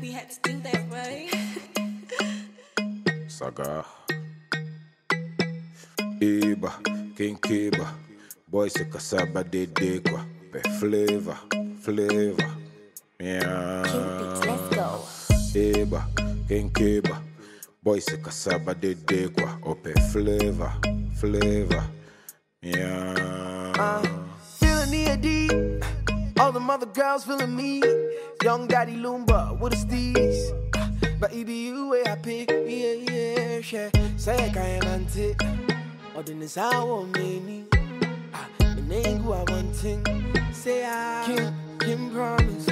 We had to do that, right? Saga. Eba, King Kiba. Boy se kasaba de de kwa. Pe flavor, flavor. Yeah. Let's go. Eba, King Kiba. Boy se kasaba de de kwa. Ope flavor, flavor. Yeah. Feeling the D. All the mother girls feeling me. Young Daddy Loomba with a steez. But it be you where I pick. Yeah, yeah, yeah. Say I can't anti. Or then it's our many. Ah, the name who I want thing. Say I can, can promise.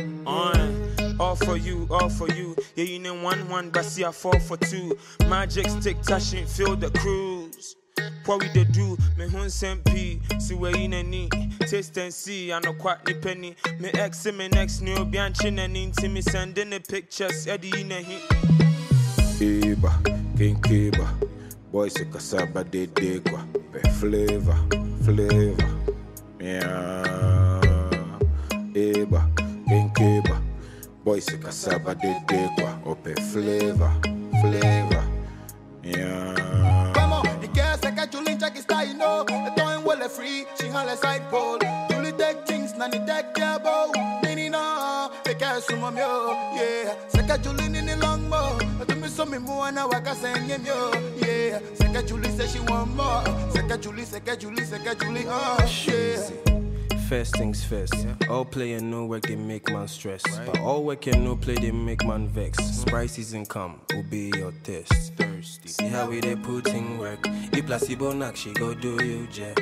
All for you, all for you. Yeah, you know one one, but see I fall for two. Magic stick touching, feel the cruise. What we dey do? Me hun sempi, see where in any taste and see. I know quite the penny. Me ex me next new bianchin and into me sending the pictures. Eddie in a hit. Eba, King Kiba. Boy se kasaba de de kwa. Pe flavor, flavor. Yeah. Eba. Boy se kasaba de de kwa. Ope flavor, flavor. Yeah. Vamos, y que se que chulincha que está y no. Esto en huele free, she on side pole. Julie take things, nani take care bow. Nini no, te que sumo mio, yeah. Se que chuli nini long mo. Tu me so mi mua na waka senye mio, yeah. Se que chuli say she want more. Se que chuli, se que chuli, se que chuli, oh, yeah. First things first. All play and no work, they make man stress. But all work and no play, they make man vex. Sprite season come, obey your test. Thirsty. See how we they put in work. If placebo knock, she go do you jet.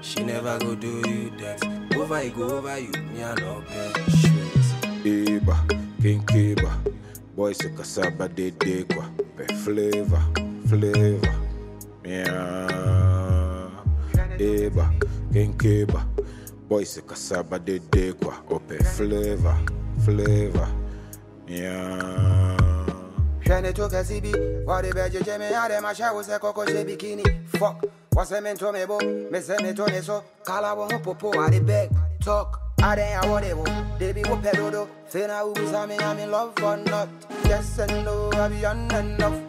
She never go do you that. Over it go over you, me I no pay. Straight. Eba, King Kiba. Boy se kasaba de de kwa. Pe flavor, flavor. Yeah. Eba, King Kiba. Boy se kasaba de de kwa. Ope flavor, flavor. Yeah. Shine to Kasibi, what the bedje jeme ade ma shawo se koko she bikini. Fuck, what's a mento me bo, me se me tone so, kala wo popo ade beg, talk. Ade ya whatever, they be wo pedodo. Fina who is me, I'm in love or not. Yes and no, I be on enough.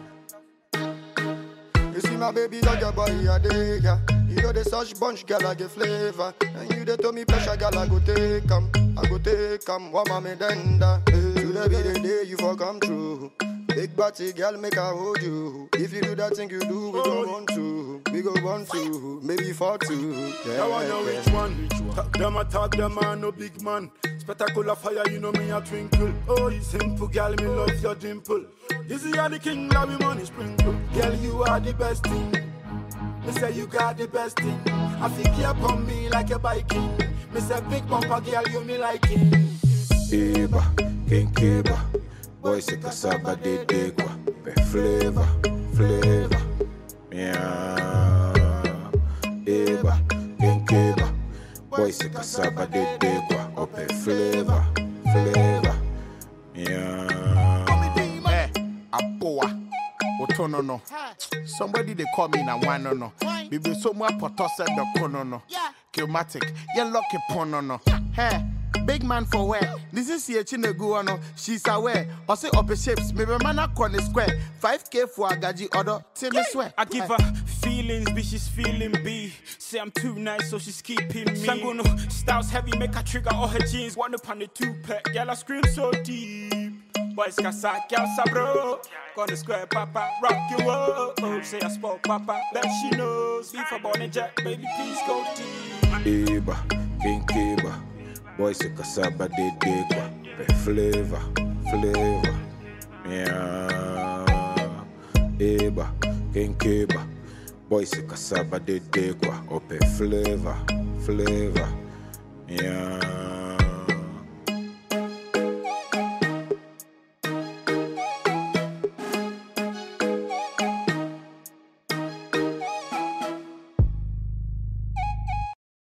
You see my baby dog, your body a day, yeah. You know the such bunch, girl, I get flavor. And you the to me pressure, girl, I go take 'em. I go take 'em, what mommy denda. Today be the day you for come true. Big body, girl, make I hold you. If you do that thing you do, we go want two, We go want two, maybe for two. Yeah, I wanna know yeah. which one. Talk them, I talk them, man, no big man. Spectacular fire, you know me a twinkle. Oh, you simple, girl, me love your dimple. This is the king, love me money sprinkle. Girl, you are the best thing. Me say you got the best thing. I think you upon me like a biking. Me say big bumper, girl, you me liking. Eba, King Kiba. Boy se kasaba de de kwa. Pe flavor, flavor. Yeah. Eba, King Kiba. Boy se kasaba de de kwa. Ope flavor, flavor. Yeah. Eh, aboa. Oto no no. Somebody they call me na one no no. Bibi so mu apoto said the kono no. Kilmatic. Ye lucky pono no. Hey. Big man for where? This is here chinegu no. She's aware. Or say up shapes. Maybe man a corner square. 5k for a gaji order. Timmy swear. I give her feelings, bitch, she's feeling B. Say I'm too nice, so she's keeping me. Sanguno, styles heavy, make her trigger all her jeans. One up on the two pack, girl, I scream so deep. Boys casa, girl, sabro. Gonna square, papa, rock you up. Oh, say I spoke, papa, bet she knows. Beef for born and jack, baby, please go deep. Eba, King Kiba. Boy se kasaba de de kwa. Pe flavor, flavor. Yeah. Eba, King Kiba. Boy se kasaba de de kwa. Ope oh, flavor, flavor. Yeah.